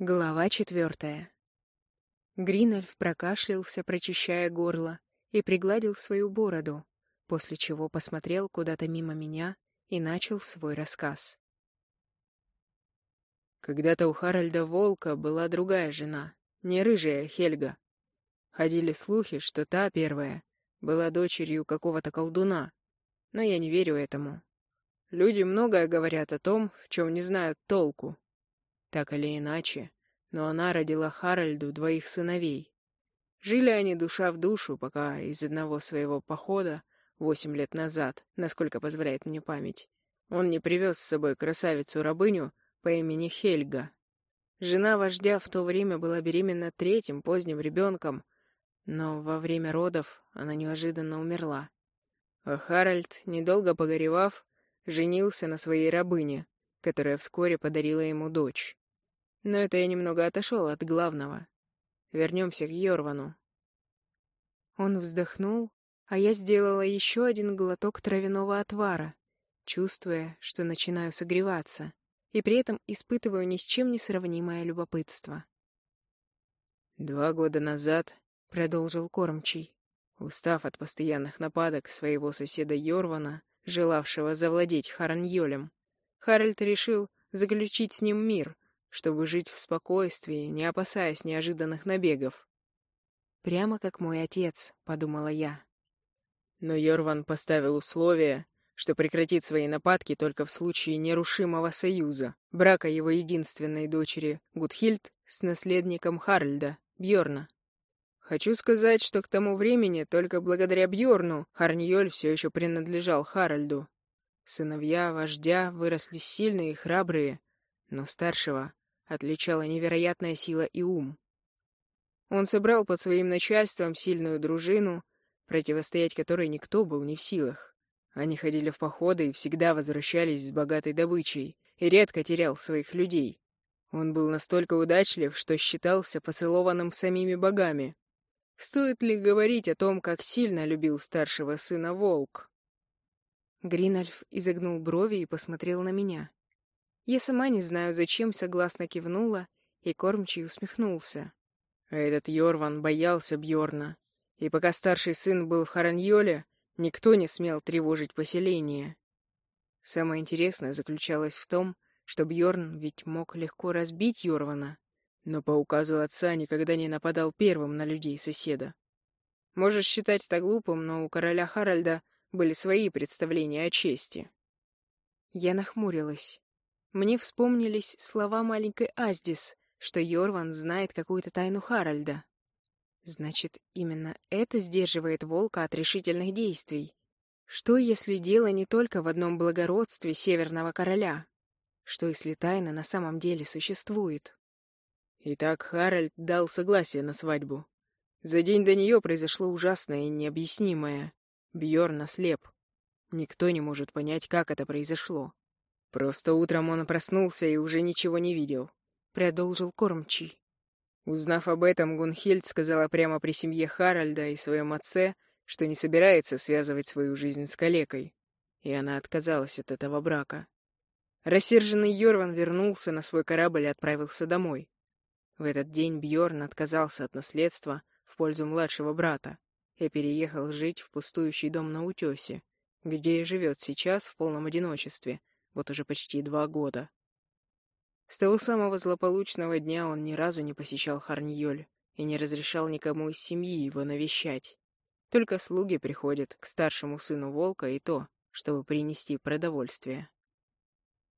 Глава четвертая. Гринольф прокашлялся, прочищая горло, и пригладил свою бороду, после чего посмотрел куда-то мимо меня и начал свой рассказ. Когда-то у Харальда Волка была другая жена, не рыжая Хельга. Ходили слухи, что та первая была дочерью какого-то колдуна, но я не верю этому. Люди многое говорят о том, в чем не знают толку. Так или иначе, но она родила Харальду двоих сыновей. Жили они душа в душу, пока из одного своего похода, восемь лет назад, насколько позволяет мне память, он не привез с собой красавицу-рабыню по имени Хельга. Жена вождя в то время была беременна третьим поздним ребенком, но во время родов она неожиданно умерла. А Харальд, недолго погоревав, женился на своей рабыне, которая вскоре подарила ему дочь. Но это я немного отошел от главного. Вернемся к Йорвану. Он вздохнул, а я сделала еще один глоток травяного отвара, чувствуя, что начинаю согреваться, и при этом испытываю ни с чем не сравнимое любопытство. «Два года назад», — продолжил Кормчий, устав от постоянных нападок своего соседа Йорвана, желавшего завладеть Хараньолем, Харальд решил заключить с ним мир, чтобы жить в спокойствии, не опасаясь неожиданных набегов. «Прямо как мой отец», — подумала я. Но Йорван поставил условие, что прекратит свои нападки только в случае нерушимого союза, брака его единственной дочери Гудхильд с наследником Харльда, Бьорна. Хочу сказать, что к тому времени только благодаря Бьорну Харньоль все еще принадлежал Харальду. Сыновья вождя выросли сильные и храбрые, но старшего отличала невероятная сила и ум. Он собрал под своим начальством сильную дружину, противостоять которой никто был не в силах. Они ходили в походы и всегда возвращались с богатой добычей, и редко терял своих людей. Он был настолько удачлив, что считался поцелованным самими богами. Стоит ли говорить о том, как сильно любил старшего сына волк? Гринальф изогнул брови и посмотрел на меня. Я сама не знаю, зачем согласно кивнула, и кормчий усмехнулся. А этот Йорван боялся Бьорна, и пока старший сын был в Хараньоле, никто не смел тревожить поселение. Самое интересное заключалось в том, что Бьорн ведь мог легко разбить Йорвана, но по указу отца никогда не нападал первым на людей соседа. Можешь считать это глупым, но у короля Харальда были свои представления о чести. Я нахмурилась. Мне вспомнились слова маленькой Аздис, что Йорван знает какую-то тайну Харальда. Значит, именно это сдерживает волка от решительных действий. Что, если дело не только в одном благородстве Северного Короля? Что, если тайна на самом деле существует? Итак, Харальд дал согласие на свадьбу. За день до нее произошло ужасное и необъяснимое. Бьорн ослеп. Никто не может понять, как это произошло. Просто утром он проснулся и уже ничего не видел. Продолжил кормчий. Узнав об этом, Гунхильд сказала прямо при семье Харальда и своем отце, что не собирается связывать свою жизнь с калекой, и она отказалась от этого брака. Рассерженный Йорван вернулся на свой корабль и отправился домой. В этот день Бьорн отказался от наследства в пользу младшего брата и переехал жить в пустующий дом на утесе, где и живет сейчас в полном одиночестве — вот уже почти два года. С того самого злополучного дня он ни разу не посещал Харньоль и не разрешал никому из семьи его навещать. Только слуги приходят к старшему сыну волка и то, чтобы принести продовольствие.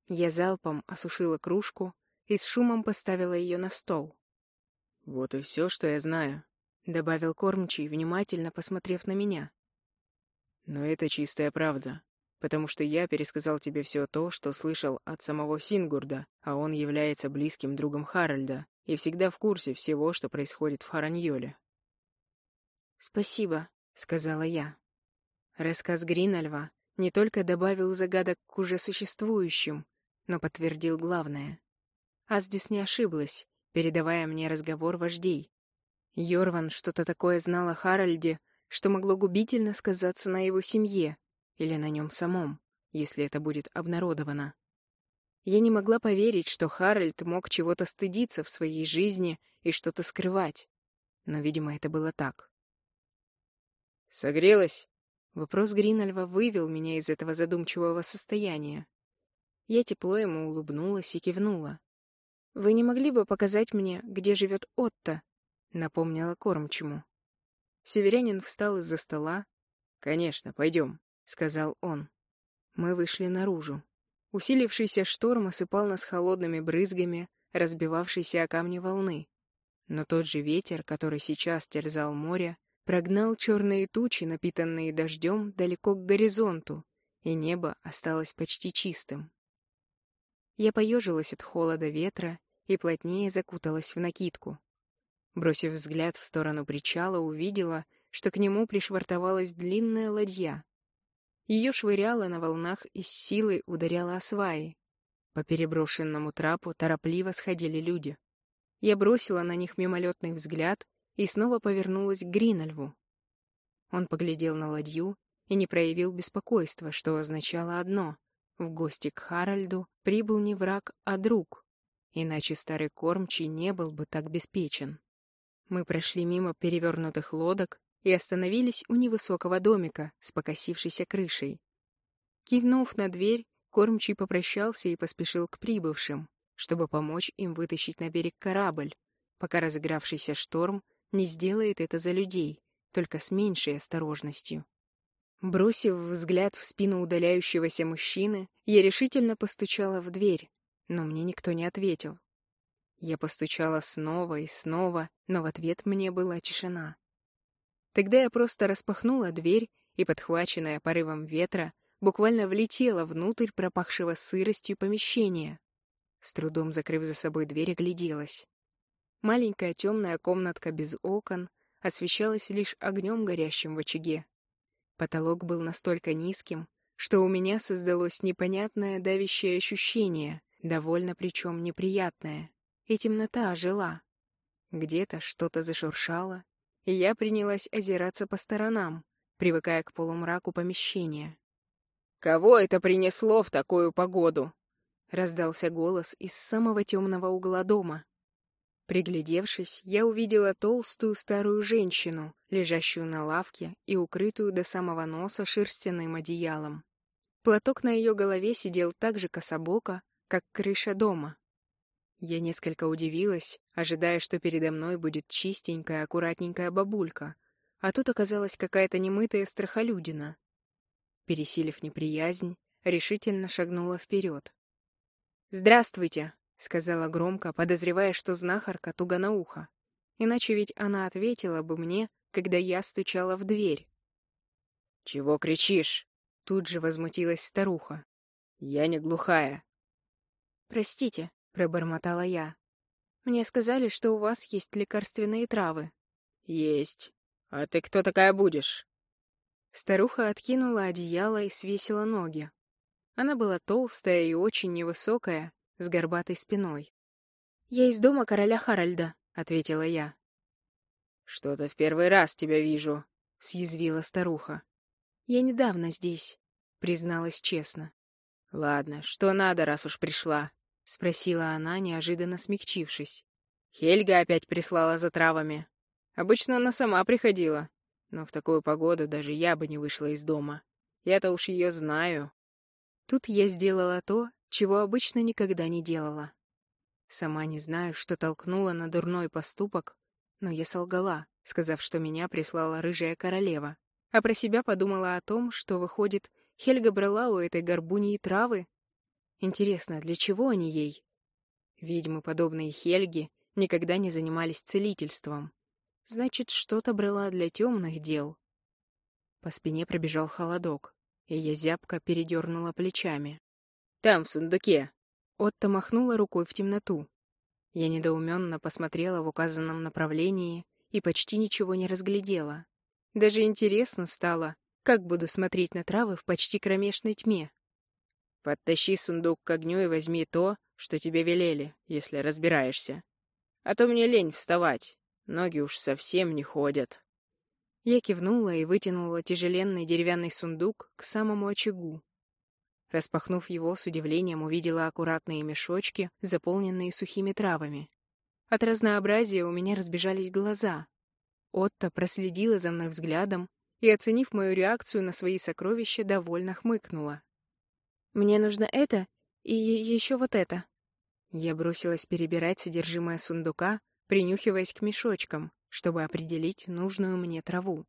Я залпом осушила кружку и с шумом поставила ее на стол. «Вот и все, что я знаю», — добавил кормчий, внимательно посмотрев на меня. «Но это чистая правда потому что я пересказал тебе все то, что слышал от самого Сингурда, а он является близким другом Харальда и всегда в курсе всего, что происходит в Хараньоле. «Спасибо», — сказала я. Рассказ Гринальва не только добавил загадок к уже существующим, но подтвердил главное. Аздис не ошиблась, передавая мне разговор вождей. Йорван что-то такое знал о Харальде, что могло губительно сказаться на его семье, или на нем самом, если это будет обнародовано. Я не могла поверить, что Харальд мог чего-то стыдиться в своей жизни и что-то скрывать. Но, видимо, это было так. «Согрелась?» Вопрос Гринальва вывел меня из этого задумчивого состояния. Я тепло ему улыбнулась и кивнула. «Вы не могли бы показать мне, где живет Отто?» — напомнила кормчему. Северянин встал из-за стола. «Конечно, пойдем», — сказал он. Мы вышли наружу. Усилившийся шторм осыпал нас холодными брызгами, разбивавшейся о камни волны. Но тот же ветер, который сейчас терзал море, прогнал черные тучи, напитанные дождем, далеко к горизонту, и небо осталось почти чистым. Я поежилась от холода ветра и плотнее закуталась в накидку. Бросив взгляд в сторону причала, увидела, что к нему пришвартовалась длинная ладья. Ее швыряло на волнах и с силой ударяло о сваи. По переброшенному трапу торопливо сходили люди. Я бросила на них мимолетный взгляд и снова повернулась к Гринальву. Он поглядел на ладью и не проявил беспокойства, что означало одно — в гости к Харальду прибыл не враг, а друг, иначе старый кормчий не был бы так беспечен. Мы прошли мимо перевернутых лодок и остановились у невысокого домика с покосившейся крышей. Кивнув на дверь, кормчий попрощался и поспешил к прибывшим, чтобы помочь им вытащить на берег корабль, пока разыгравшийся шторм не сделает это за людей, только с меньшей осторожностью. Бросив взгляд в спину удаляющегося мужчины, я решительно постучала в дверь, но мне никто не ответил. Я постучала снова и снова, но в ответ мне была тишина. Тогда я просто распахнула дверь и, подхваченная порывом ветра, буквально влетела внутрь пропахшего сыростью помещения. С трудом закрыв за собой дверь, огляделась. Маленькая темная комнатка без окон освещалась лишь огнем, горящим в очаге. Потолок был настолько низким, что у меня создалось непонятное давящее ощущение, довольно причем неприятное и темнота ожила. Где-то что-то зашуршало, и я принялась озираться по сторонам, привыкая к полумраку помещения. «Кого это принесло в такую погоду?» — раздался голос из самого темного угла дома. Приглядевшись, я увидела толстую старую женщину, лежащую на лавке и укрытую до самого носа шерстяным одеялом. Платок на ее голове сидел так же кособоко, как крыша дома. Я несколько удивилась, ожидая, что передо мной будет чистенькая, аккуратненькая бабулька, а тут оказалась какая-то немытая страхолюдина. Пересилив неприязнь, решительно шагнула вперед. «Здравствуйте!» — сказала громко, подозревая, что знахарка туго на ухо. Иначе ведь она ответила бы мне, когда я стучала в дверь. «Чего кричишь?» — тут же возмутилась старуха. «Я не глухая». «Простите», пробормотала я. «Мне сказали, что у вас есть лекарственные травы». «Есть. А ты кто такая будешь?» Старуха откинула одеяло и свесила ноги. Она была толстая и очень невысокая, с горбатой спиной. «Я из дома короля Харальда», — ответила я. «Что-то в первый раз тебя вижу», — съязвила старуха. «Я недавно здесь», — призналась честно. «Ладно, что надо, раз уж пришла?» — спросила она, неожиданно смягчившись. «Хельга опять прислала за травами. Обычно она сама приходила, но в такую погоду даже я бы не вышла из дома. Я-то уж ее знаю». Тут я сделала то, чего обычно никогда не делала. Сама не знаю, что толкнуло на дурной поступок, но я солгала, сказав, что меня прислала рыжая королева, а про себя подумала о том, что, выходит, Хельга брала у этой горбуньи травы, Интересно, для чего они ей? Ведьмы, подобные Хельге, никогда не занимались целительством. Значит, что-то брала для темных дел. По спине пробежал холодок, и я зябко передернула плечами. «Там, в сундуке!» Отто махнула рукой в темноту. Я недоуменно посмотрела в указанном направлении и почти ничего не разглядела. Даже интересно стало, как буду смотреть на травы в почти кромешной тьме. Подтащи сундук к огню и возьми то, что тебе велели, если разбираешься. А то мне лень вставать, ноги уж совсем не ходят». Я кивнула и вытянула тяжеленный деревянный сундук к самому очагу. Распахнув его, с удивлением увидела аккуратные мешочки, заполненные сухими травами. От разнообразия у меня разбежались глаза. Отто проследила за мной взглядом и, оценив мою реакцию на свои сокровища, довольно хмыкнула. «Мне нужно это и еще вот это». Я бросилась перебирать содержимое сундука, принюхиваясь к мешочкам, чтобы определить нужную мне траву.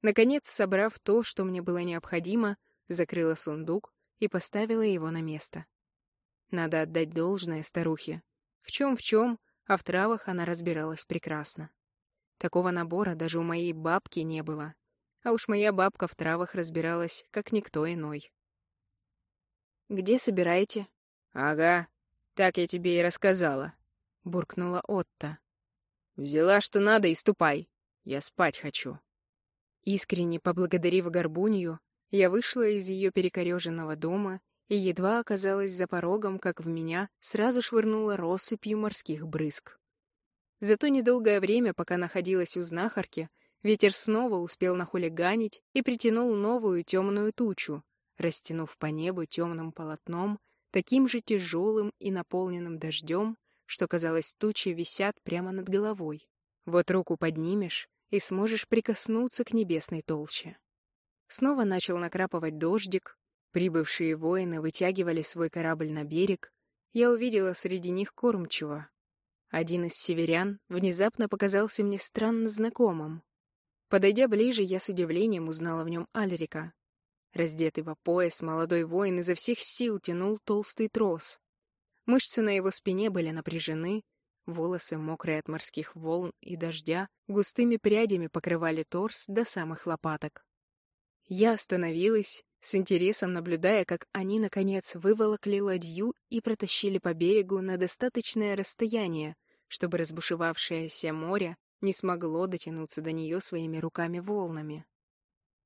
Наконец, собрав то, что мне было необходимо, закрыла сундук и поставила его на место. Надо отдать должное старухе. В чем в чем, а в травах она разбиралась прекрасно. Такого набора даже у моей бабки не было. А уж моя бабка в травах разбиралась, как никто иной. «Где собираете?» «Ага, так я тебе и рассказала», — буркнула Отта. «Взяла, что надо, и ступай. Я спать хочу». Искренне поблагодарив Горбунью, я вышла из ее перекореженного дома и едва оказалась за порогом, как в меня сразу швырнула россыпью морских брызг. За то недолгое время, пока находилась у знахарки, ветер снова успел нахулиганить и притянул новую темную тучу, растянув по небу темным полотном, таким же тяжелым и наполненным дождем, что, казалось, тучи висят прямо над головой. Вот руку поднимешь и сможешь прикоснуться к небесной толще. Снова начал накрапывать дождик, прибывшие воины вытягивали свой корабль на берег, я увидела среди них кормчего. Один из северян внезапно показался мне странно знакомым. Подойдя ближе, я с удивлением узнала в нем Альрика. Раздетый по пояс, молодой воин изо всех сил тянул толстый трос. Мышцы на его спине были напряжены, волосы, мокрые от морских волн и дождя, густыми прядями покрывали торс до самых лопаток. Я остановилась, с интересом наблюдая, как они, наконец, выволокли ладью и протащили по берегу на достаточное расстояние, чтобы разбушевавшееся море не смогло дотянуться до нее своими руками-волнами.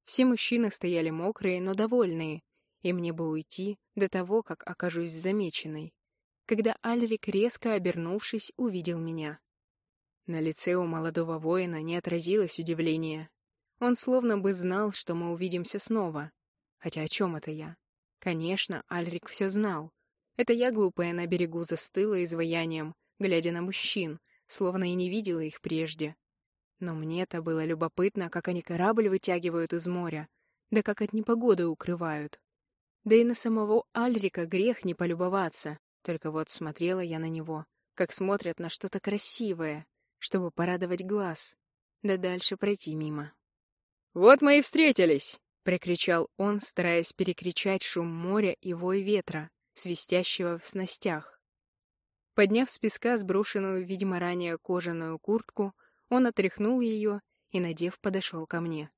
Все мужчины стояли мокрые, но довольные, и мне бы уйти до того, как окажусь замеченной, когда Альрик, резко обернувшись, увидел меня. На лице у молодого воина не отразилось удивления. Он словно бы знал, что мы увидимся снова. Хотя о чем это я? Конечно, Альрик все знал. Это я, глупая, на берегу застыла изваянием, глядя на мужчин, словно и не видела их прежде. Но мне-то было любопытно, как они корабль вытягивают из моря, да как от непогоды укрывают. Да и на самого Альрика грех не полюбоваться, только вот смотрела я на него, как смотрят на что-то красивое, чтобы порадовать глаз, да дальше пройти мимо. «Вот мы и встретились!» — прикричал он, стараясь перекричать шум моря и вой ветра, свистящего в снастях. Подняв с песка сброшенную, видимо, ранее кожаную куртку, он отряхнул ее и, надев, подошел ко мне.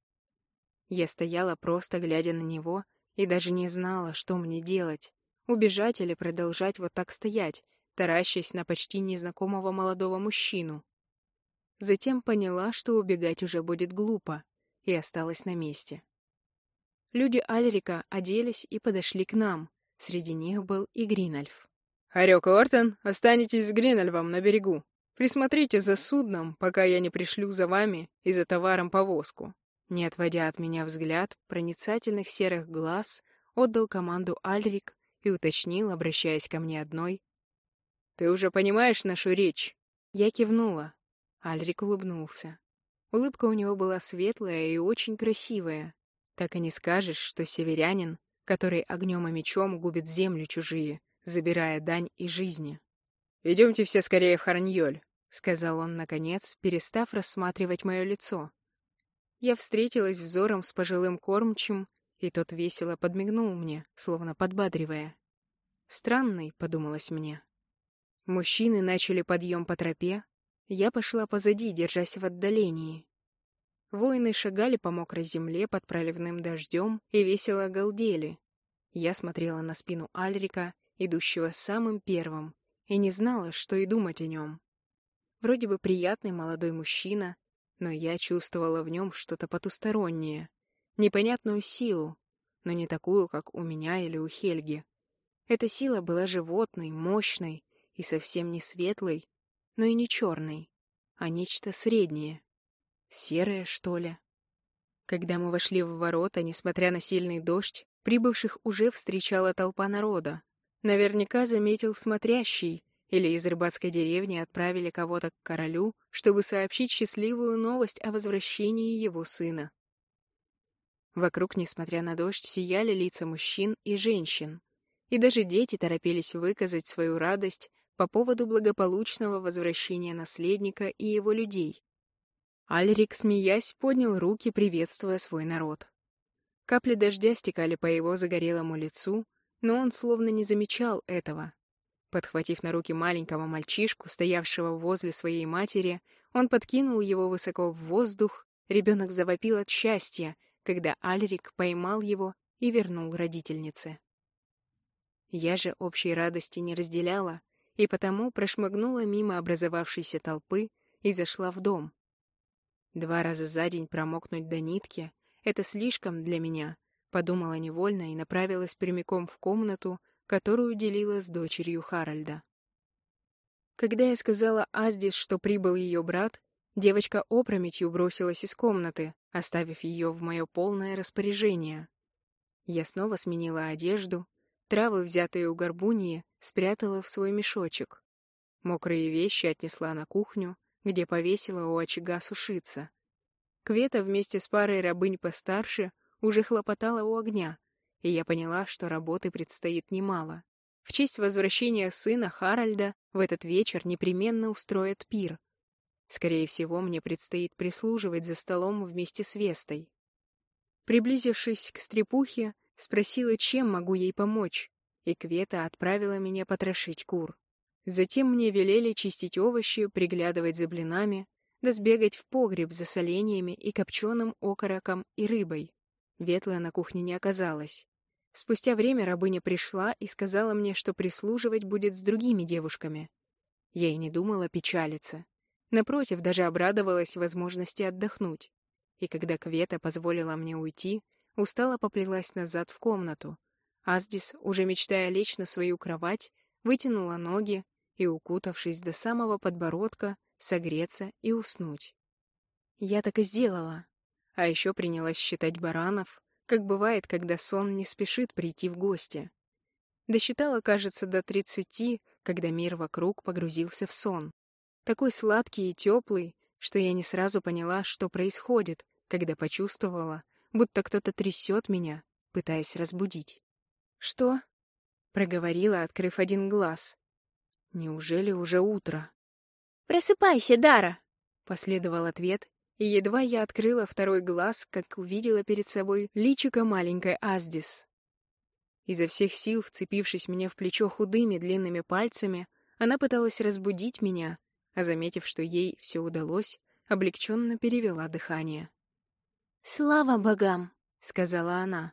Я стояла, просто глядя на него, и даже не знала, что мне делать. Убежать или продолжать вот так стоять, таращась на почти незнакомого молодого мужчину. Затем поняла, что убегать уже будет глупо и осталась на месте. Люди Альрика оделись и подошли к нам. Среди них был и Гринальф. «Харек и Ортон, останетесь с Гринальвом на берегу. Присмотрите за судном, пока я не пришлю за вами и за товаром повозку». Не отводя от меня взгляд, проницательных серых глаз отдал команду Альрик и уточнил, обращаясь ко мне одной. «Ты уже понимаешь нашу речь?» Я кивнула. Альрик улыбнулся. Улыбка у него была светлая и очень красивая. Так и не скажешь, что северянин, который огнем и мечом губит землю чужие, забирая дань и жизни. «Идемте все скорее в Хараньоль», — сказал он, наконец, перестав рассматривать мое лицо. Я встретилась взором с пожилым кормчим, и тот весело подмигнул мне, словно подбадривая. «Странный», — подумалось мне. Мужчины начали подъем по тропе, я пошла позади, держась в отдалении. Воины шагали по мокрой земле под проливным дождем и весело галдели. Я смотрела на спину Альрика, идущего самым первым, и не знала, что и думать о нем. Вроде бы приятный молодой мужчина, но я чувствовала в нем что-то потустороннее, непонятную силу, но не такую, как у меня или у Хельги. Эта сила была животной, мощной и совсем не светлой, но и не черный, а нечто среднее. Серое, что ли? Когда мы вошли в ворота, несмотря на сильный дождь, Прибывших уже встречала толпа народа. Наверняка заметил смотрящий, или из рыбацкой деревни отправили кого-то к королю, чтобы сообщить счастливую новость о возвращении его сына. Вокруг, несмотря на дождь, сияли лица мужчин и женщин. И даже дети торопились выказать свою радость по поводу благополучного возвращения наследника и его людей. Альрик, смеясь, поднял руки, приветствуя свой народ. Капли дождя стекали по его загорелому лицу, но он словно не замечал этого. Подхватив на руки маленького мальчишку, стоявшего возле своей матери, он подкинул его высоко в воздух, ребенок завопил от счастья, когда Альрик поймал его и вернул родительнице. Я же общей радости не разделяла, и потому прошмыгнула мимо образовавшейся толпы и зашла в дом. Два раза за день промокнуть до нитки — это слишком для меня, подумала невольно и направилась прямиком в комнату, которую делила с дочерью Харальда. Когда я сказала Аздис, что прибыл ее брат, девочка опрометью бросилась из комнаты, оставив ее в мое полное распоряжение. Я снова сменила одежду, травы, взятые у горбуньи, спрятала в свой мешочек. Мокрые вещи отнесла на кухню, где повесила у очага сушиться. Квета вместе с парой рабынь постарше уже хлопотала у огня, и я поняла, что работы предстоит немало. В честь возвращения сына Харальда в этот вечер непременно устроят пир. Скорее всего, мне предстоит прислуживать за столом вместе с Вестой. Приблизившись к стрепухе, спросила, чем могу ей помочь, и Квета отправила меня потрошить кур. Затем мне велели чистить овощи, приглядывать за блинами, да сбегать в погреб за соленьями и копченым окороком и рыбой. Ветла на кухне не оказалось. Спустя время рабыня пришла и сказала мне, что прислуживать будет с другими девушками. Я и не думала печалиться. Напротив, даже обрадовалась возможности отдохнуть. И когда Квета позволила мне уйти, устало поплелась назад в комнату. Аздис, уже мечтая лечь на свою кровать, вытянула ноги и, укутавшись до самого подбородка, согреться и уснуть. Я так и сделала. А еще принялась считать баранов, как бывает, когда сон не спешит прийти в гости. Досчитала, кажется, до тридцати, когда мир вокруг погрузился в сон. Такой сладкий и теплый, что я не сразу поняла, что происходит, когда почувствовала, будто кто-то трясет меня, пытаясь разбудить. «Что?» — проговорила, открыв один глаз. «Неужели уже утро?» «Просыпайся, Дара!» — последовал ответ, и едва я открыла второй глаз, как увидела перед собой личико маленькой Аздис. Изо всех сил, вцепившись мне в плечо худыми длинными пальцами, она пыталась разбудить меня, а заметив, что ей все удалось, облегченно перевела дыхание. «Слава богам!» — сказала она.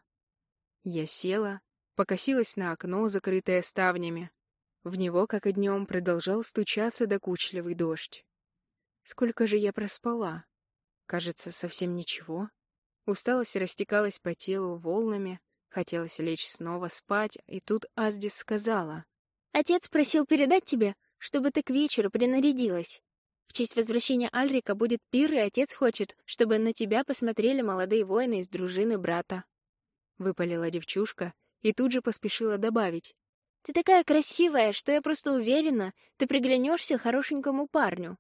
Я села, покосилась на окно, закрытое ставнями. В него, как и днем, продолжал стучаться докучливый дождь. Сколько же я проспала? Кажется, совсем ничего. Усталость растекалась по телу волнами, хотелось лечь снова спать, и тут Аздис сказала. «Отец просил передать тебе, чтобы ты к вечеру принарядилась. В честь возвращения Альрика будет пир, и отец хочет, чтобы на тебя посмотрели молодые воины из дружины брата». Выпалила девчушка и тут же поспешила добавить. «Ты такая красивая, что я просто уверена, ты приглянешься хорошенькому парню».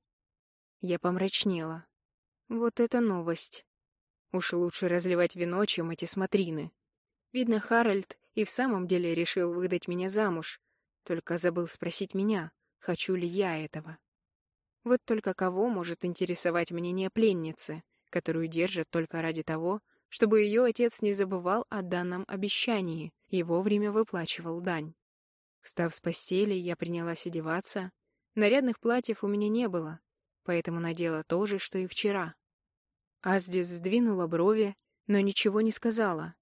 Я помрачнела. Вот это новость. Уж лучше разливать вино, чем эти смотрины. Видно, Харальд и в самом деле решил выдать меня замуж, только забыл спросить меня, хочу ли я этого. Вот только кого может интересовать мнение пленницы, которую держат только ради того, чтобы ее отец не забывал о данном обещании и вовремя выплачивал дань. Встав с постели, я принялась одеваться. Нарядных платьев у меня не было, поэтому надела то же, что и вчера. Аздис сдвинула брови, но ничего не сказала.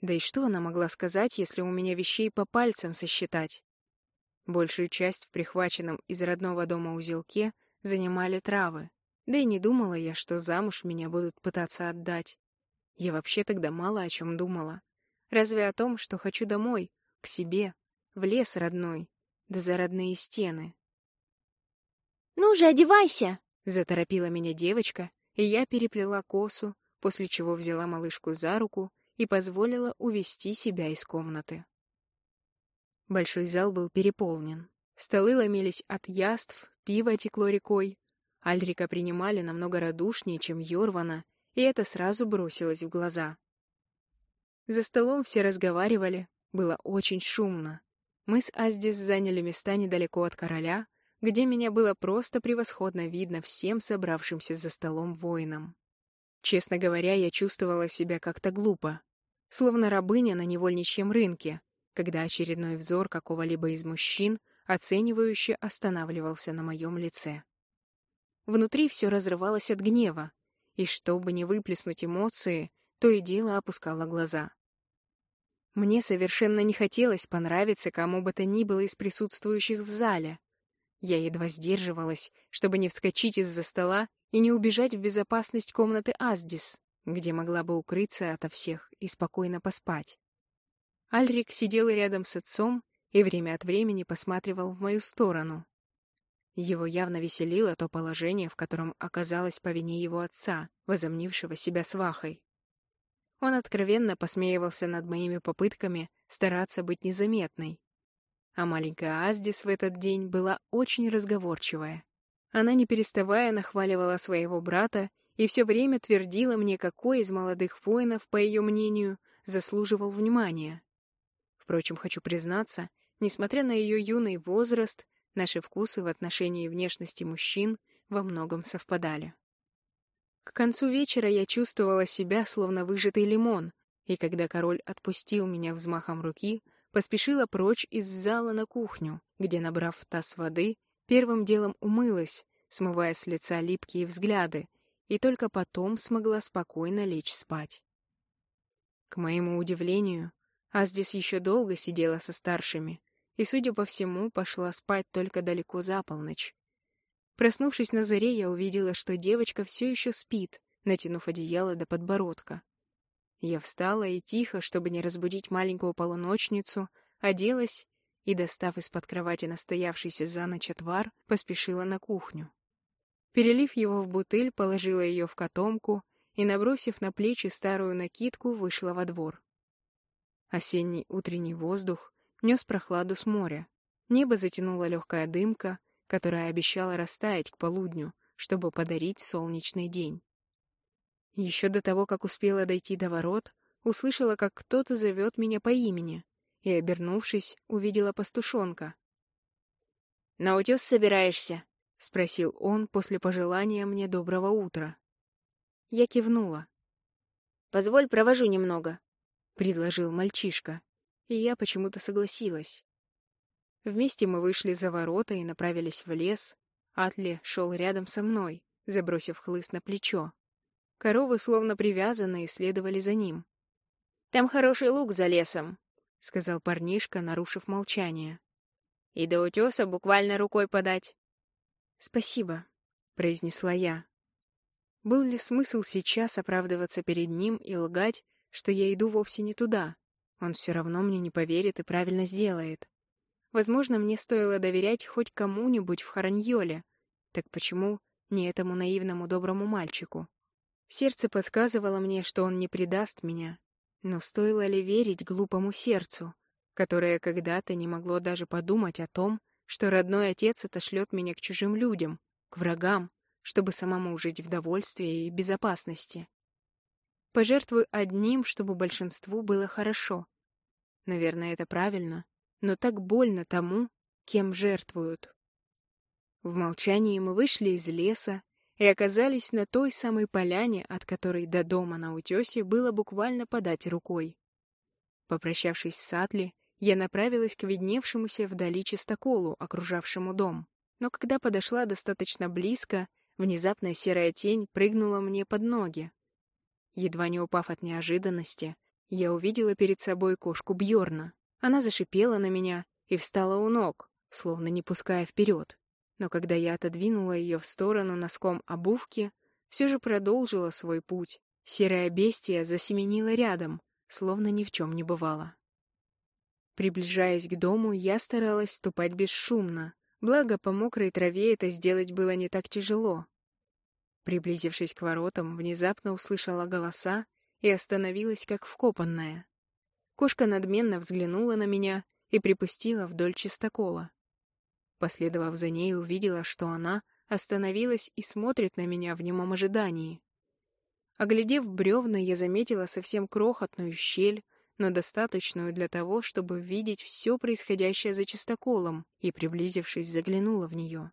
Да и что она могла сказать, если у меня вещей по пальцам сосчитать? Большую часть в прихваченном из родного дома узелке занимали травы. Да и не думала я, что замуж меня будут пытаться отдать. Я вообще тогда мало о чем думала. Разве о том, что хочу домой, к себе, в лес родной, да за родные стены. «Ну же, одевайся!» Заторопила меня девочка, и я переплела косу, после чего взяла малышку за руку и позволила увести себя из комнаты. Большой зал был переполнен. Столы ломились от яств, пиво текло рекой. Альрика принимали намного радушнее, чем Йорвана, и это сразу бросилось в глаза. За столом все разговаривали, было очень шумно. Мы с Аздис заняли места недалеко от короля, где меня было просто превосходно видно всем собравшимся за столом воинам. Честно говоря, я чувствовала себя как-то глупо, словно рабыня на невольничьем рынке, когда очередной взор какого-либо из мужчин оценивающе останавливался на моем лице. Внутри все разрывалось от гнева, и чтобы не выплеснуть эмоции, то и дело опускала глаза. Мне совершенно не хотелось понравиться кому бы то ни было из присутствующих в зале. Я едва сдерживалась, чтобы не вскочить из-за стола и не убежать в безопасность комнаты Аздис, где могла бы укрыться ото всех и спокойно поспать. Альрик сидел рядом с отцом и время от времени посматривал в мою сторону. Его явно веселило то положение, в котором оказалась по вине его отца, возомнившего себя свахой. Он откровенно посмеивался над моими попытками стараться быть незаметной. А маленькая Аздис в этот день была очень разговорчивая. Она, не переставая, нахваливала своего брата и все время твердила мне, какой из молодых воинов, по ее мнению, заслуживал внимания. Впрочем, хочу признаться, несмотря на ее юный возраст, наши вкусы в отношении внешности мужчин во многом совпадали. К концу вечера я чувствовала себя, словно выжатый лимон, и когда король отпустил меня взмахом руки, поспешила прочь из зала на кухню, где, набрав таз воды, первым делом умылась, смывая с лица липкие взгляды, и только потом смогла спокойно лечь спать. К моему удивлению, Аздис еще долго сидела со старшими, и, судя по всему, пошла спать только далеко за полночь. Проснувшись на заре, я увидела, что девочка все еще спит, натянув одеяло до подбородка. Я встала и тихо, чтобы не разбудить маленькую полуночницу, оделась и, достав из-под кровати настоявшийся за ночь отвар, поспешила на кухню. Перелив его в бутыль, положила ее в котомку и, набросив на плечи старую накидку, вышла во двор. Осенний утренний воздух нес прохладу с моря. Небо затянула легкая дымка, которая обещала растаять к полудню, чтобы подарить солнечный день. Еще до того, как успела дойти до ворот, услышала, как кто-то зовет меня по имени, и, обернувшись, увидела пастушонка. «На утес собираешься?» — спросил он после пожелания мне доброго утра. Я кивнула. «Позволь, провожу немного», — предложил мальчишка, и я почему-то согласилась. Вместе мы вышли за ворота и направились в лес. Атли шел рядом со мной, забросив хлыст на плечо. Коровы, словно привязанные, следовали за ним. «Там хороший луг за лесом», — сказал парнишка, нарушив молчание. «И до утеса буквально рукой подать». «Спасибо», — произнесла я. Был ли смысл сейчас оправдываться перед ним и лгать, что я иду вовсе не туда? Он все равно мне не поверит и правильно сделает. Возможно, мне стоило доверять хоть кому-нибудь в Хараньоле. Так почему не этому наивному доброму мальчику? Сердце подсказывало мне, что он не предаст меня. Но стоило ли верить глупому сердцу, которое когда-то не могло даже подумать о том, что родной отец отошлет меня к чужим людям, к врагам, чтобы самому жить в довольстве и безопасности? Пожертвуй одним, чтобы большинству было хорошо. Наверное, это правильно, но так больно тому, кем жертвуют. В молчании мы вышли из леса и оказались на той самой поляне, от которой до дома на утесе было буквально подать рукой. Попрощавшись с Сатли, я направилась к видневшемуся вдали чистоколу, окружавшему дом. Но когда подошла достаточно близко, внезапная серая тень прыгнула мне под ноги. Едва не упав от неожиданности, я увидела перед собой кошку Бьорна. Она зашипела на меня и встала у ног, словно не пуская вперед. Но когда я отодвинула ее в сторону носком обувки, все же продолжила свой путь. Серая бестия засеменила рядом, словно ни в чем не бывало. Приближаясь к дому, я старалась ступать бесшумно, благо по мокрой траве это сделать было не так тяжело. Приблизившись к воротам, внезапно услышала голоса и остановилась как вкопанная. Кошка надменно взглянула на меня и припустила вдоль чистокола. Последовав за ней, увидела, что она остановилась и смотрит на меня в немом ожидании. Оглядев бревна, я заметила совсем крохотную щель, но достаточную для того, чтобы видеть все происходящее за чистоколом, и, приблизившись, заглянула в нее.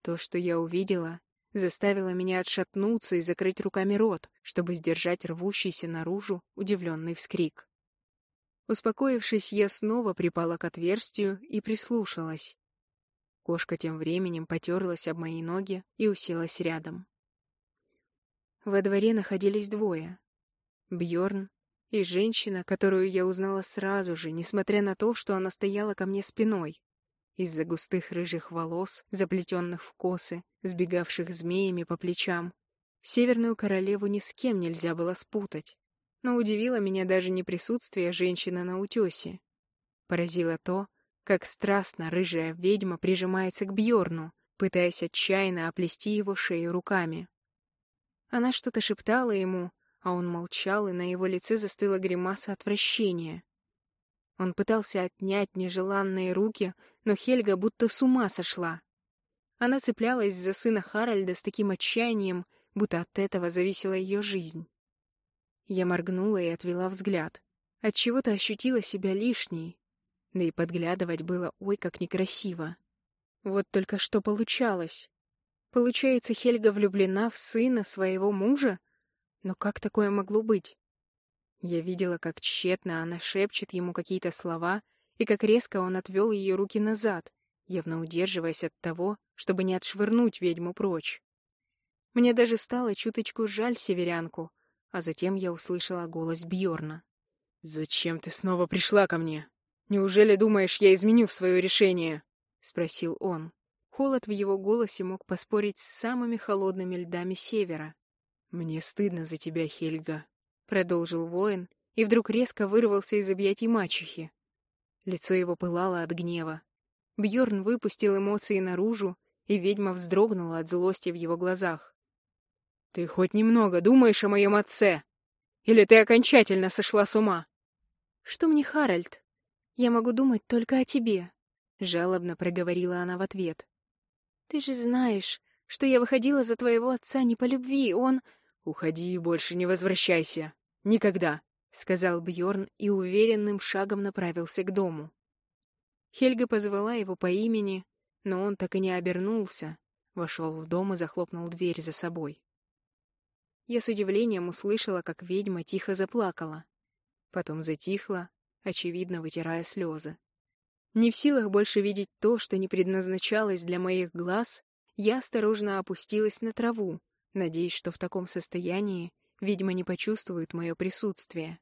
То, что я увидела, заставило меня отшатнуться и закрыть руками рот, чтобы сдержать рвущийся наружу удивленный вскрик. Успокоившись, я снова припала к отверстию и прислушалась. Кошка тем временем потерлась об мои ноги и уселась рядом. Во дворе находились двое. Бьорн и женщина, которую я узнала сразу же, несмотря на то, что она стояла ко мне спиной. Из-за густых рыжих волос, заплетенных в косы, сбегавших змеями по плечам, Северную королеву ни с кем нельзя было спутать но удивило меня даже не присутствие женщины на утесе. Поразило то, как страстно рыжая ведьма прижимается к Бьорну, пытаясь отчаянно оплести его шею руками. Она что-то шептала ему, а он молчал, и на его лице застыла гримаса отвращения. Он пытался отнять нежеланные руки, но Хельга будто с ума сошла. Она цеплялась за сына Харальда с таким отчаянием, будто от этого зависела ее жизнь. Я моргнула и отвела взгляд. Отчего-то ощутила себя лишней. Да и подглядывать было ой как некрасиво. Вот только что получалось. Получается, Хельга влюблена в сына своего мужа? Но как такое могло быть? Я видела, как тщетно она шепчет ему какие-то слова, и как резко он отвел ее руки назад, явно удерживаясь от того, чтобы не отшвырнуть ведьму прочь. Мне даже стало чуточку жаль северянку, а затем я услышала голос Бьорна. «Зачем ты снова пришла ко мне? Неужели думаешь, я изменю свое решение?» — спросил он. Холод в его голосе мог поспорить с самыми холодными льдами севера. «Мне стыдно за тебя, Хельга», — продолжил воин, и вдруг резко вырвался из объятий мачехи. Лицо его пылало от гнева. Бьорн выпустил эмоции наружу, и ведьма вздрогнула от злости в его глазах. Ты хоть немного думаешь о моем отце? Или ты окончательно сошла с ума? Что мне, Харальд? Я могу думать только о тебе, жалобно проговорила она в ответ. Ты же знаешь, что я выходила за твоего отца не по любви, он... Уходи и больше не возвращайся. Никогда, сказал Бьорн и уверенным шагом направился к дому. Хельга позвала его по имени, но он так и не обернулся, вошел в дом и захлопнул дверь за собой. Я с удивлением услышала, как ведьма тихо заплакала. Потом затихла, очевидно, вытирая слезы. Не в силах больше видеть то, что не предназначалось для моих глаз, я осторожно опустилась на траву, надеясь, что в таком состоянии ведьма не почувствует мое присутствие.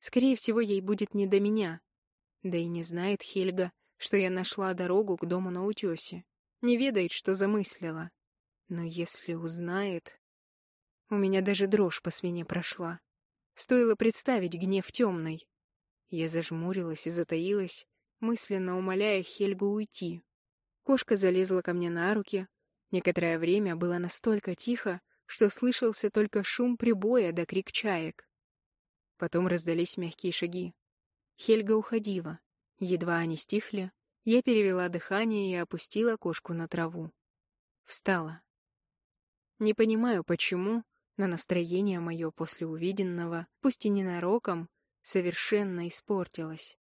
Скорее всего, ей будет не до меня. Да и не знает Хельга, что я нашла дорогу к дому на утесе. Не ведает, что замыслила. Но если узнает... У меня даже дрожь по спине прошла. Стоило представить гнев темной. Я зажмурилась и затаилась, мысленно умоляя Хельгу уйти. Кошка залезла ко мне на руки. Некоторое время было настолько тихо, что слышался только шум прибоя да крик чаек. Потом раздались мягкие шаги. Хельга уходила. Едва они стихли, я перевела дыхание и опустила кошку на траву. Встала. Не понимаю, почему, но настроение мое после увиденного, пусть и ненароком, совершенно испортилось.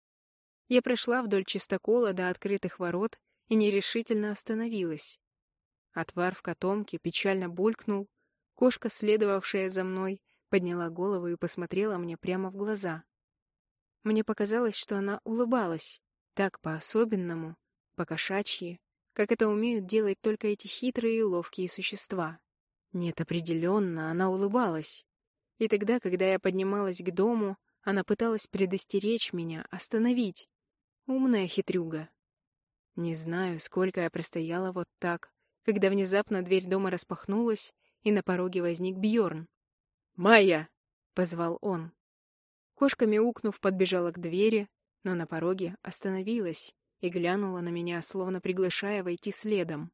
Я прошла вдоль чистокола до открытых ворот и нерешительно остановилась. Отвар в котомке печально булькнул, кошка, следовавшая за мной, подняла голову и посмотрела мне прямо в глаза. Мне показалось, что она улыбалась, так по-особенному, по-кошачьи, как это умеют делать только эти хитрые и ловкие существа. Нет, определенно, она улыбалась. И тогда, когда я поднималась к дому, она пыталась предостеречь меня, остановить. Умная хитрюга. Не знаю, сколько я простояла вот так, когда внезапно дверь дома распахнулась, и на пороге возник Бьорн. «Майя!» — позвал он. Кошка, мяукнув, подбежала к двери, но на пороге остановилась и глянула на меня, словно приглашая войти следом.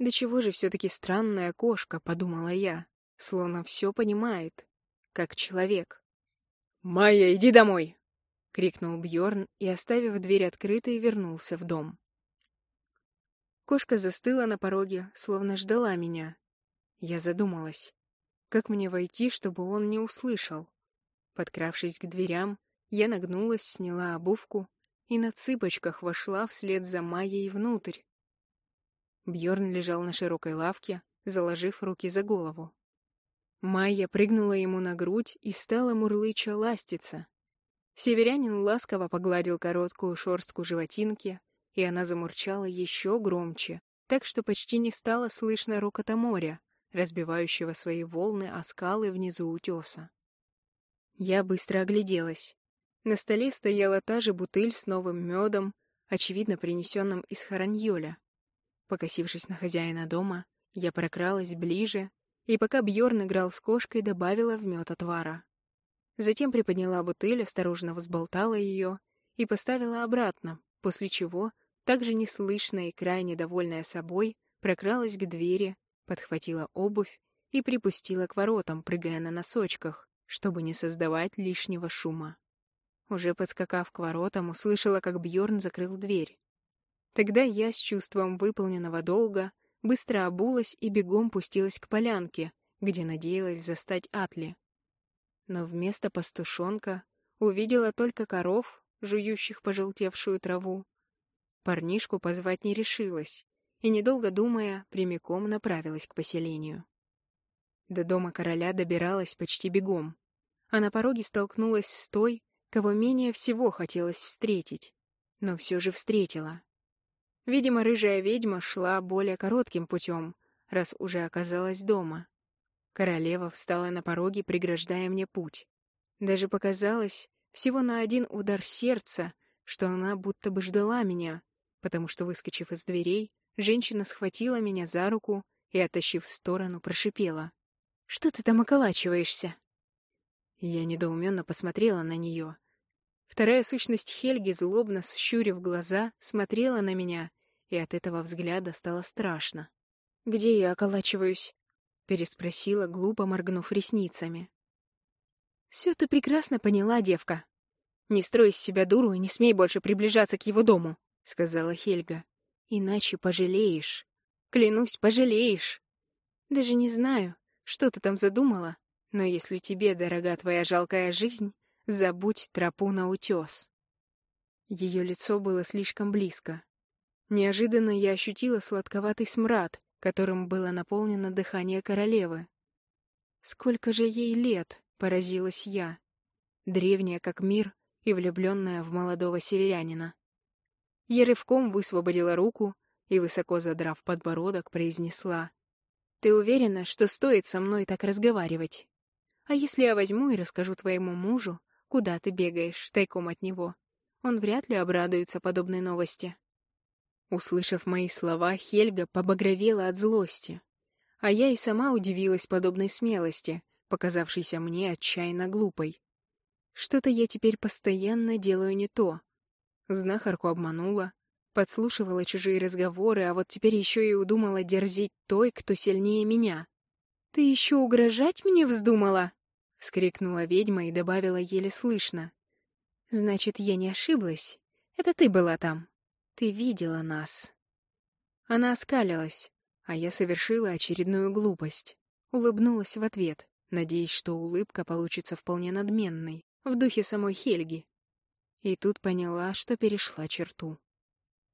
«Да чего же все-таки странная кошка», — подумала я, словно все понимает. как человек. «Майя, иди домой!» — крикнул Бьорн и, оставив дверь открытой, вернулся в дом. Кошка застыла на пороге, словно ждала меня. Я задумалась, как мне войти, чтобы он не услышал. Подкравшись к дверям, я нагнулась, сняла обувку и на цыпочках вошла вслед за Майей внутрь. Бьорн лежал на широкой лавке, заложив руки за голову. Майя прыгнула ему на грудь и стала мурлыча ластиться. Северянин ласково погладил короткую шорстку животинки, и она замурчала еще громче, так что почти не стало слышно рокота моря, разбивающего свои волны о скалы внизу утеса. Я быстро огляделась. На столе стояла та же бутыль с новым медом, очевидно принесенным из Хараньоля. Покосившись на хозяина дома, я прокралась ближе и, пока Бьорн играл с кошкой, добавила в мед отвара. Затем приподняла бутыль, осторожно взболтала ее и поставила обратно, после чего, также неслышно и крайне довольная собой, прокралась к двери, подхватила обувь и припустила к воротам, прыгая на носочках, чтобы не создавать лишнего шума. Уже подскакав к воротам, услышала, как Бьорн закрыл дверь. Тогда я с чувством выполненного долга быстро обулась и бегом пустилась к полянке, где надеялась застать Атли. Но вместо пастушонка увидела только коров, жующих пожелтевшую траву. Парнишку позвать не решилась, и, недолго думая, прямиком направилась к поселению. До дома короля добиралась почти бегом, а на пороге столкнулась с той, кого менее всего хотелось встретить, но все же встретила. Видимо, рыжая ведьма шла более коротким путем, раз уже оказалась дома. Королева встала на пороге, преграждая мне путь. Даже показалось, всего на один удар сердца, что она будто бы ждала меня, потому что, выскочив из дверей, женщина схватила меня за руку и, оттащив в сторону, прошипела. «Что ты там околачиваешься?» Я недоуменно посмотрела на нее. Вторая сущность Хельги, злобно щурив глаза, смотрела на меня, и от этого взгляда стало страшно. «Где я околачиваюсь?» — переспросила, глупо моргнув ресницами. «Все ты прекрасно поняла, девка. Не строй из себя дуру и не смей больше приближаться к его дому», — сказала Хельга. «Иначе пожалеешь. Клянусь, пожалеешь. Даже не знаю, что ты там задумала, но если тебе дорога твоя жалкая жизнь, забудь тропу на утес. Ее лицо было слишком близко. Неожиданно я ощутила сладковатый смрад, которым было наполнено дыхание королевы. Сколько же ей лет, поразилась я. Древняя, как мир, и влюбленная в молодого северянина. Я рывком высвободила руку и, высоко задрав подбородок, произнесла. «Ты уверена, что стоит со мной так разговаривать?» А если я возьму и расскажу твоему мужу, куда ты бегаешь тайком от него? Он вряд ли обрадуется подобной новости. Услышав мои слова, Хельга побагровела от злости. А я и сама удивилась подобной смелости, показавшейся мне отчаянно глупой. Что-то я теперь постоянно делаю не то. Знахарку обманула, подслушивала чужие разговоры, а вот теперь еще и удумала дерзить той, кто сильнее меня. «Ты еще угрожать мне вздумала?» — вскрикнула ведьма и добавила еле слышно. «Значит, я не ошиблась. Это ты была там. Ты видела нас». Она оскалилась, а я совершила очередную глупость. Улыбнулась в ответ, надеясь, что улыбка получится вполне надменной, в духе самой Хельги. И тут поняла, что перешла черту.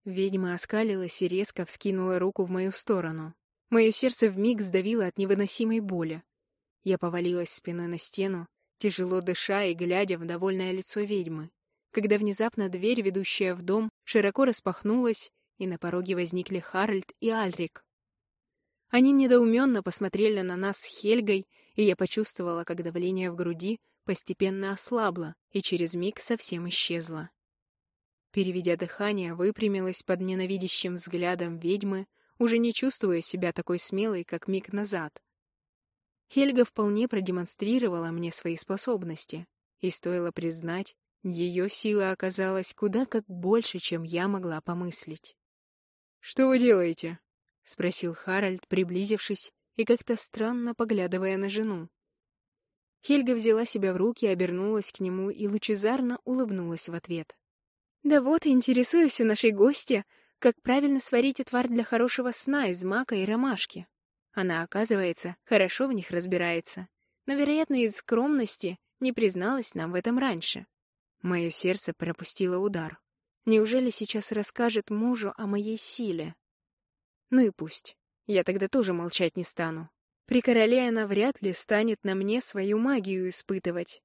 Ведьма оскалилась и резко вскинула руку в мою сторону. Мое сердце вмиг сдавило от невыносимой боли. Я повалилась спиной на стену, тяжело дыша и глядя в довольное лицо ведьмы, когда внезапно дверь, ведущая в дом, широко распахнулась, и на пороге возникли Харальд и Альрик. Они недоуменно посмотрели на нас с Хельгой, и я почувствовала, как давление в груди постепенно ослабло и через миг совсем исчезло. Переведя дыхание, выпрямилась под ненавидящим взглядом ведьмы, уже не чувствуя себя такой смелой, как миг назад. Хельга вполне продемонстрировала мне свои способности, и стоило признать, ее сила оказалась куда как больше, чем я могла помыслить. «Что вы делаете?» — спросил Харальд, приблизившись и как-то странно поглядывая на жену. Хельга взяла себя в руки, обернулась к нему и лучезарно улыбнулась в ответ. «Да вот, интересуюсь у нашей гости, как правильно сварить отвар для хорошего сна из мака и ромашки. Она, оказывается, хорошо в них разбирается, но, вероятно, из скромности не призналась нам в этом раньше. Мое сердце пропустило удар. Неужели сейчас расскажет мужу о моей силе? Ну и пусть. Я тогда тоже молчать не стану. При короле она вряд ли станет на мне свою магию испытывать.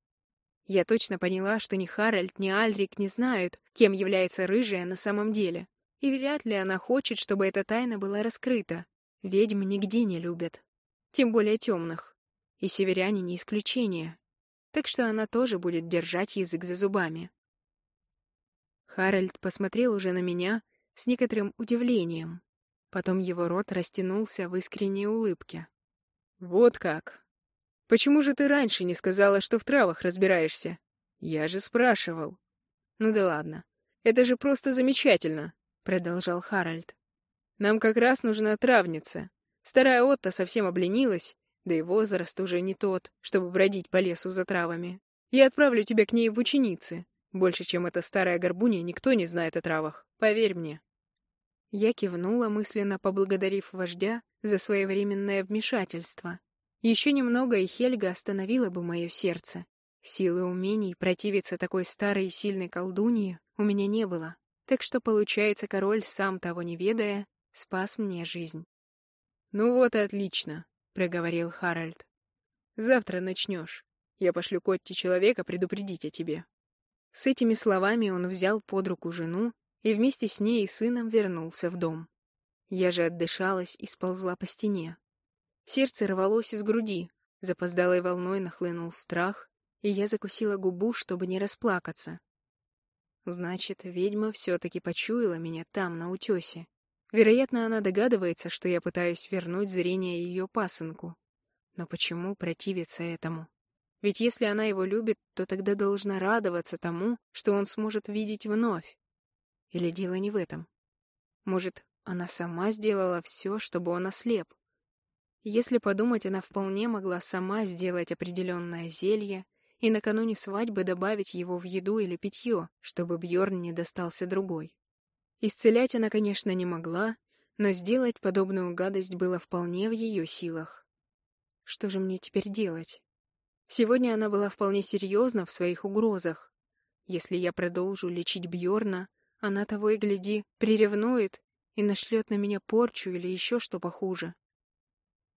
Я точно поняла, что ни Харальд, ни Альрик не знают, кем является рыжая на самом деле. И вряд ли она хочет, чтобы эта тайна была раскрыта. Ведьм нигде не любят. Тем более темных. И северяне не исключение. Так что она тоже будет держать язык за зубами. Харальд посмотрел уже на меня с некоторым удивлением. Потом его рот растянулся в искренней улыбке. «Вот как! Почему же ты раньше не сказала, что в травах разбираешься? Я же спрашивал». «Ну да ладно. Это же просто замечательно», — продолжал Харальд. «Нам как раз нужна травница. Старая Отта совсем обленилась, да и возраст уже не тот, чтобы бродить по лесу за травами. Я отправлю тебя к ней в ученицы. Больше, чем эта старая горбунья, никто не знает о травах. Поверь мне». Я кивнула, мысленно поблагодарив вождя за своевременное вмешательство. Еще немного, и Хельга остановила бы мое сердце. Силы умений противиться такой старой и сильной колдуньи у меня не было. Так что, получается, король, сам того не ведая, спас мне жизнь. «Ну вот и отлично», — проговорил Харальд. «Завтра начнешь. Я пошлю Котти человека предупредить о тебе». С этими словами он взял под руку жену и вместе с ней и сыном вернулся в дом. Я же отдышалась и сползла по стене. Сердце рвалось из груди, запоздалой волной нахлынул страх, и я закусила губу, чтобы не расплакаться. Значит, ведьма все-таки почуяла меня там, на утесе. Вероятно, она догадывается, что я пытаюсь вернуть зрение ее пасынку. Но почему противиться этому? Ведь если она его любит, то тогда должна радоваться тому, что он сможет видеть вновь. Или дело не в этом? Может, она сама сделала все, чтобы он ослеп? Если подумать, она вполне могла сама сделать определенное зелье и накануне свадьбы добавить его в еду или питье, чтобы Бьорн не достался другой. Исцелять она, конечно, не могла, но сделать подобную гадость было вполне в ее силах. Что же мне теперь делать? Сегодня она была вполне серьезна в своих угрозах. Если я продолжу лечить Бьорна, она того и гляди, приревнует и нашлет на меня порчу или еще что похуже.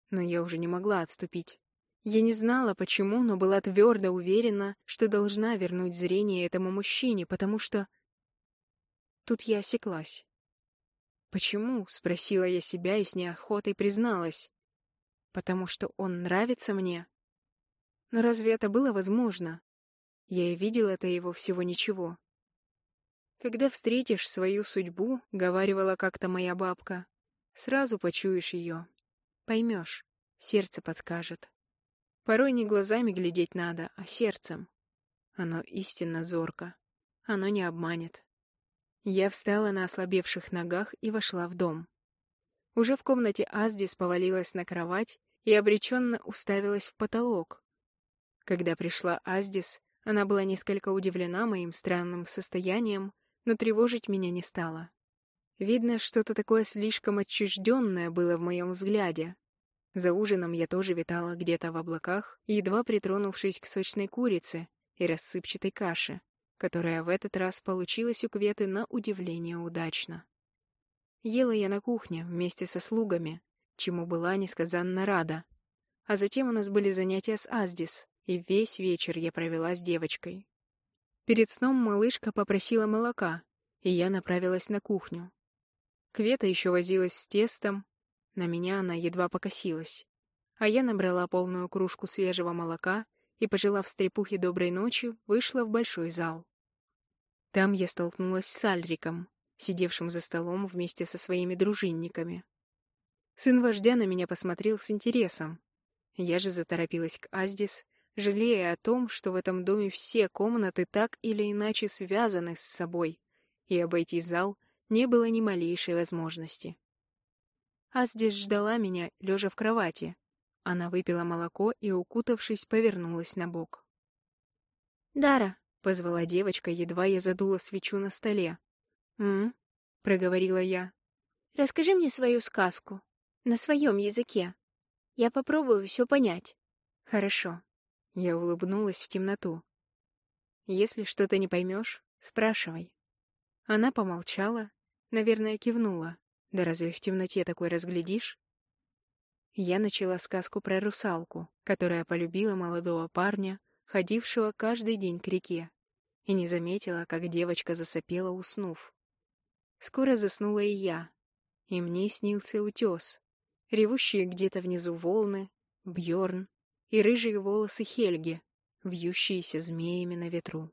Но я уже не могла отступить. Я не знала, почему, но была твердо уверена, что должна вернуть зрение этому мужчине, потому что... Тут я осеклась. «Почему?» — спросила я себя и с неохотой призналась. «Потому что он нравится мне?» Но разве это было возможно? Я и видела это его всего ничего. Когда встретишь свою судьбу, — говаривала как-то моя бабка, — сразу почуешь ее. Поймешь, сердце подскажет. Порой не глазами глядеть надо, а сердцем. Оно истинно зорко. Оно не обманет. Я встала на ослабевших ногах и вошла в дом. Уже в комнате Аздис повалилась на кровать и обреченно уставилась в потолок. Когда пришла Аздис, она была несколько удивлена моим странным состоянием, но тревожить меня не стало. Видно, что-то такое слишком отчужденное было в моем взгляде. За ужином я тоже витала где-то в облаках, едва притронувшись к сочной курице и рассыпчатой каше, которая в этот раз получилась у Кветы на удивление удачно. Ела я на кухне вместе со слугами, чему была несказанно рада. А затем у нас были занятия с Аздис, и весь вечер я провела с девочкой. Перед сном малышка попросила молока, и я направилась на кухню. Квета еще возилась с тестом, на меня она едва покосилась. А я набрала полную кружку свежего молока и, пожелав стрепухе доброй ночи, вышла в большой зал. Там я столкнулась с Альриком, сидевшим за столом вместе со своими дружинниками. Сын вождя на меня посмотрел с интересом. Я же заторопилась к Аздис, жалея о том, что в этом доме все комнаты так или иначе связаны с собой, и обойти зал не было ни малейшей возможности. Аздис ждала меня, лежа в кровати. Она выпила молоко и, укутавшись, повернулась на бок. «Дара!» — позвала девочка, едва я задула свечу на столе. «М?», проговорила я. «Расскажи мне свою сказку. На своем языке. Я попробую все понять». «Хорошо». Я улыбнулась в темноту. «Если что-то не поймешь, спрашивай». Она помолчала, наверное, кивнула. Да разве в темноте такой разглядишь? Я начала сказку про русалку, которая полюбила молодого парня, ходившего каждый день к реке, и не заметила, как девочка засопела, уснув. Скоро заснула и я, и мне снился утес, ревущие где-то внизу волны, Бьорн и рыжие волосы Хельги, вьющиеся змеями на ветру.